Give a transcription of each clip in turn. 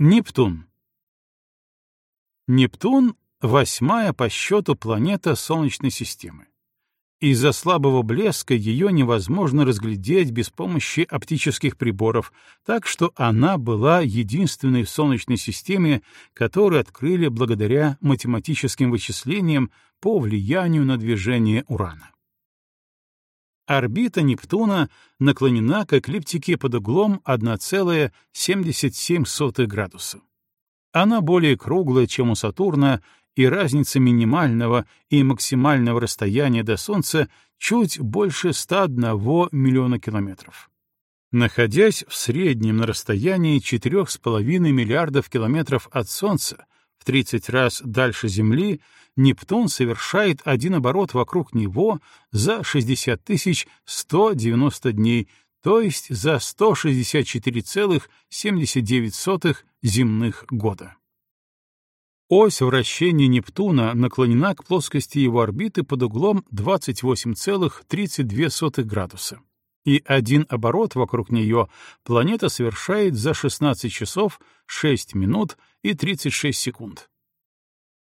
Нептун. Нептун — восьмая по счету планета Солнечной системы. Из-за слабого блеска ее невозможно разглядеть без помощи оптических приборов, так что она была единственной в Солнечной системе, которую открыли благодаря математическим вычислениям по влиянию на движение Урана. Орбита Нептуна наклонена к эклиптике под углом 1,77 градуса. Она более круглая, чем у Сатурна, и разница минимального и максимального расстояния до Солнца чуть больше 101 миллиона километров. Находясь в среднем на расстоянии 4,5 миллиардов километров от Солнца, в 30 раз дальше Земли, Нептун совершает один оборот вокруг него за 60 190 дней, то есть за 164,79 земных года. Ось вращения Нептуна наклонена к плоскости его орбиты под углом 28,32 градуса и один оборот вокруг нее планета совершает за 16 часов 6 минут и 36 секунд.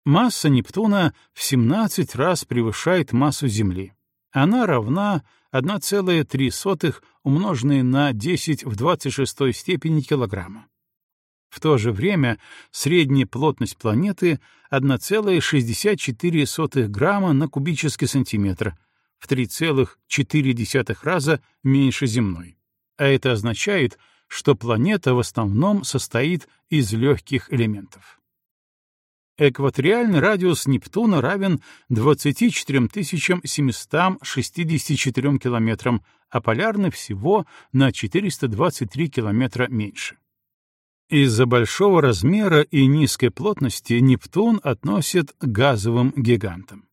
Масса Нептуна в 17 раз превышает массу Земли. Она равна 1,3 умноженной на 10 в 26 степени килограмма. В то же время средняя плотность планеты 1,64 грамма на кубический сантиметр, в 3,4 раза меньше земной. А это означает, что планета в основном состоит из легких элементов. Экваториальный радиус Нептуна равен 24 764 километрам, а полярный всего на 423 километра меньше. Из-за большого размера и низкой плотности Нептун относят к газовым гигантам.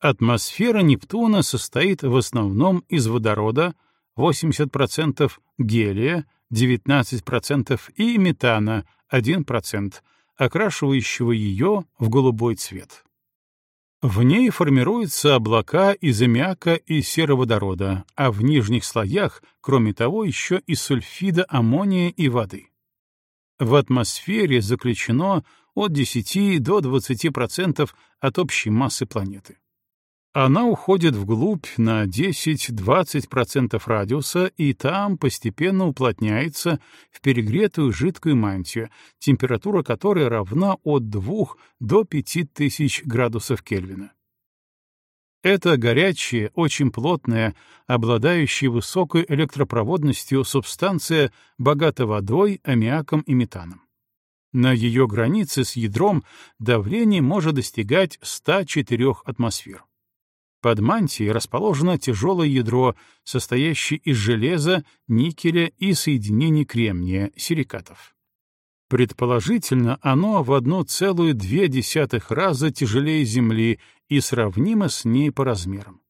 Атмосфера Нептуна состоит в основном из водорода 80%, гелия 19% и метана 1%, окрашивающего ее в голубой цвет. В ней формируются облака из аммиака и сероводорода, а в нижних слоях, кроме того, еще и сульфида аммония и воды. В атмосфере заключено от 10 до 20% от общей массы планеты. Она уходит вглубь на 10-20% радиуса и там постепенно уплотняется в перегретую жидкую мантию, температура которой равна от 2 до 5000 градусов Кельвина. Это горячая, очень плотная, обладающая высокой электропроводностью субстанция, богата водой, аммиаком и метаном. На ее границе с ядром давление может достигать 104 атмосфер. Под мантией расположено тяжелое ядро, состоящее из железа, никеля и соединений кремния, силикатов. Предположительно, оно в 1,2 раза тяжелее Земли и сравнимо с ней по размерам.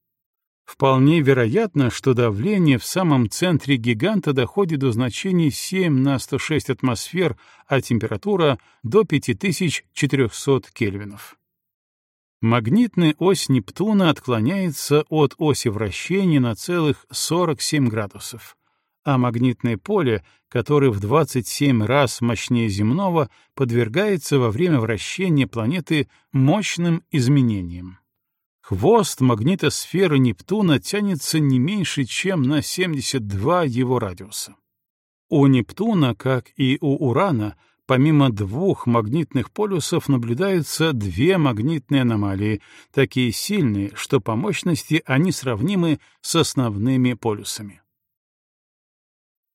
Вполне вероятно, что давление в самом центре гиганта доходит до значений 7 на 106 атмосфер, а температура — до 5400 кельвинов. Магнитная ось Нептуна отклоняется от оси вращения на целых 47 градусов, а магнитное поле, которое в 27 раз мощнее земного, подвергается во время вращения планеты мощным изменениям. Хвост магнитосферы Нептуна тянется не меньше, чем на 72 его радиуса. У Нептуна, как и у Урана, помимо двух магнитных полюсов наблюдаются две магнитные аномалии, такие сильные, что по мощности они сравнимы с основными полюсами.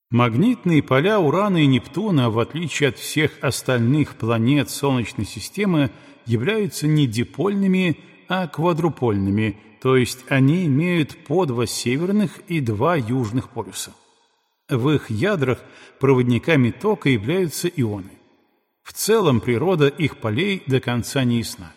Магнитные поля Урана и Нептуна, в отличие от всех остальных планет Солнечной системы, являются не дипольными, а квадрупольными, то есть они имеют по два северных и два южных полюса. В их ядрах проводниками тока являются ионы. В целом природа их полей до конца не ясна.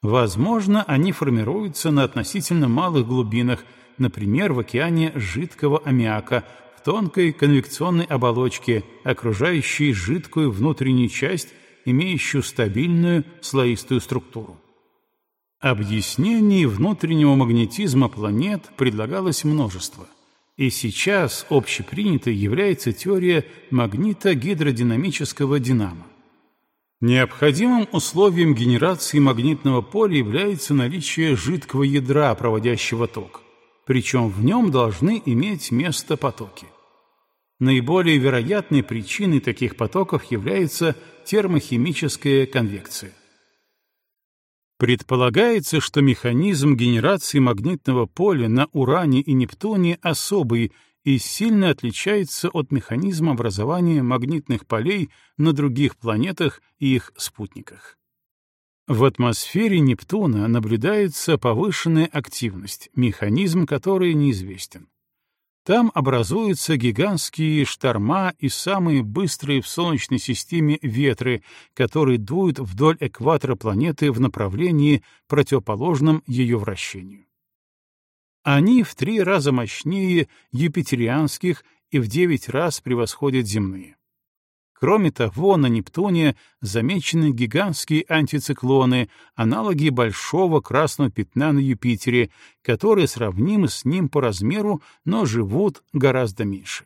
Возможно, они формируются на относительно малых глубинах, например, в океане жидкого аммиака, в тонкой конвекционной оболочке, окружающей жидкую внутреннюю часть, имеющую стабильную слоистую структуру. Объяснений внутреннего магнетизма планет предлагалось множество. И сейчас общепринятой является теория магнитогидродинамического динамо. Необходимым условием генерации магнитного поля является наличие жидкого ядра, проводящего ток, причем в нем должны иметь место потоки. Наиболее вероятной причиной таких потоков является термохимическая конвекция. Предполагается, что механизм генерации магнитного поля на Уране и Нептуне особый и сильно отличается от механизма образования магнитных полей на других планетах и их спутниках. В атмосфере Нептуна наблюдается повышенная активность, механизм которой неизвестен. Там образуются гигантские шторма и самые быстрые в Солнечной системе ветры, которые дуют вдоль экватора планеты в направлении, противоположном ее вращению. Они в три раза мощнее юпитерианских и в девять раз превосходят земные. Кроме того, на Нептуне замечены гигантские антициклоны, аналоги большого красного пятна на Юпитере, которые сравнимы с ним по размеру, но живут гораздо меньше.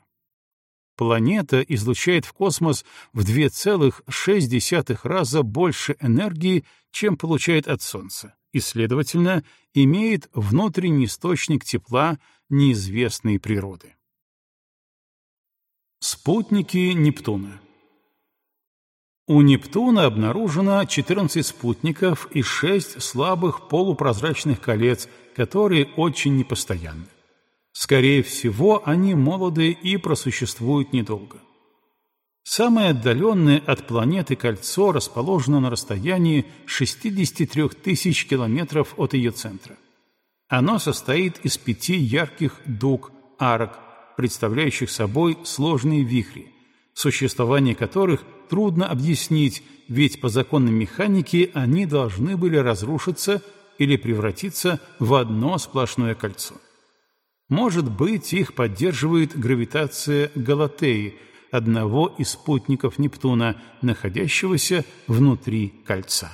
Планета излучает в космос в 2,6 раза больше энергии, чем получает от Солнца и, следовательно, имеет внутренний источник тепла неизвестной природы. Спутники Нептуна У Нептуна обнаружено 14 спутников и 6 слабых полупрозрачных колец, которые очень непостоянны. Скорее всего, они молоды и просуществуют недолго. Самое отдаленное от планеты кольцо расположено на расстоянии 63 тысяч километров от ее центра. Оно состоит из пяти ярких дуг, арок, представляющих собой сложные вихри, существование которых трудно объяснить, ведь по законам механики они должны были разрушиться или превратиться в одно сплошное кольцо. Может быть, их поддерживает гравитация Галатеи – одного из спутников Нептуна, находящегося внутри кольца.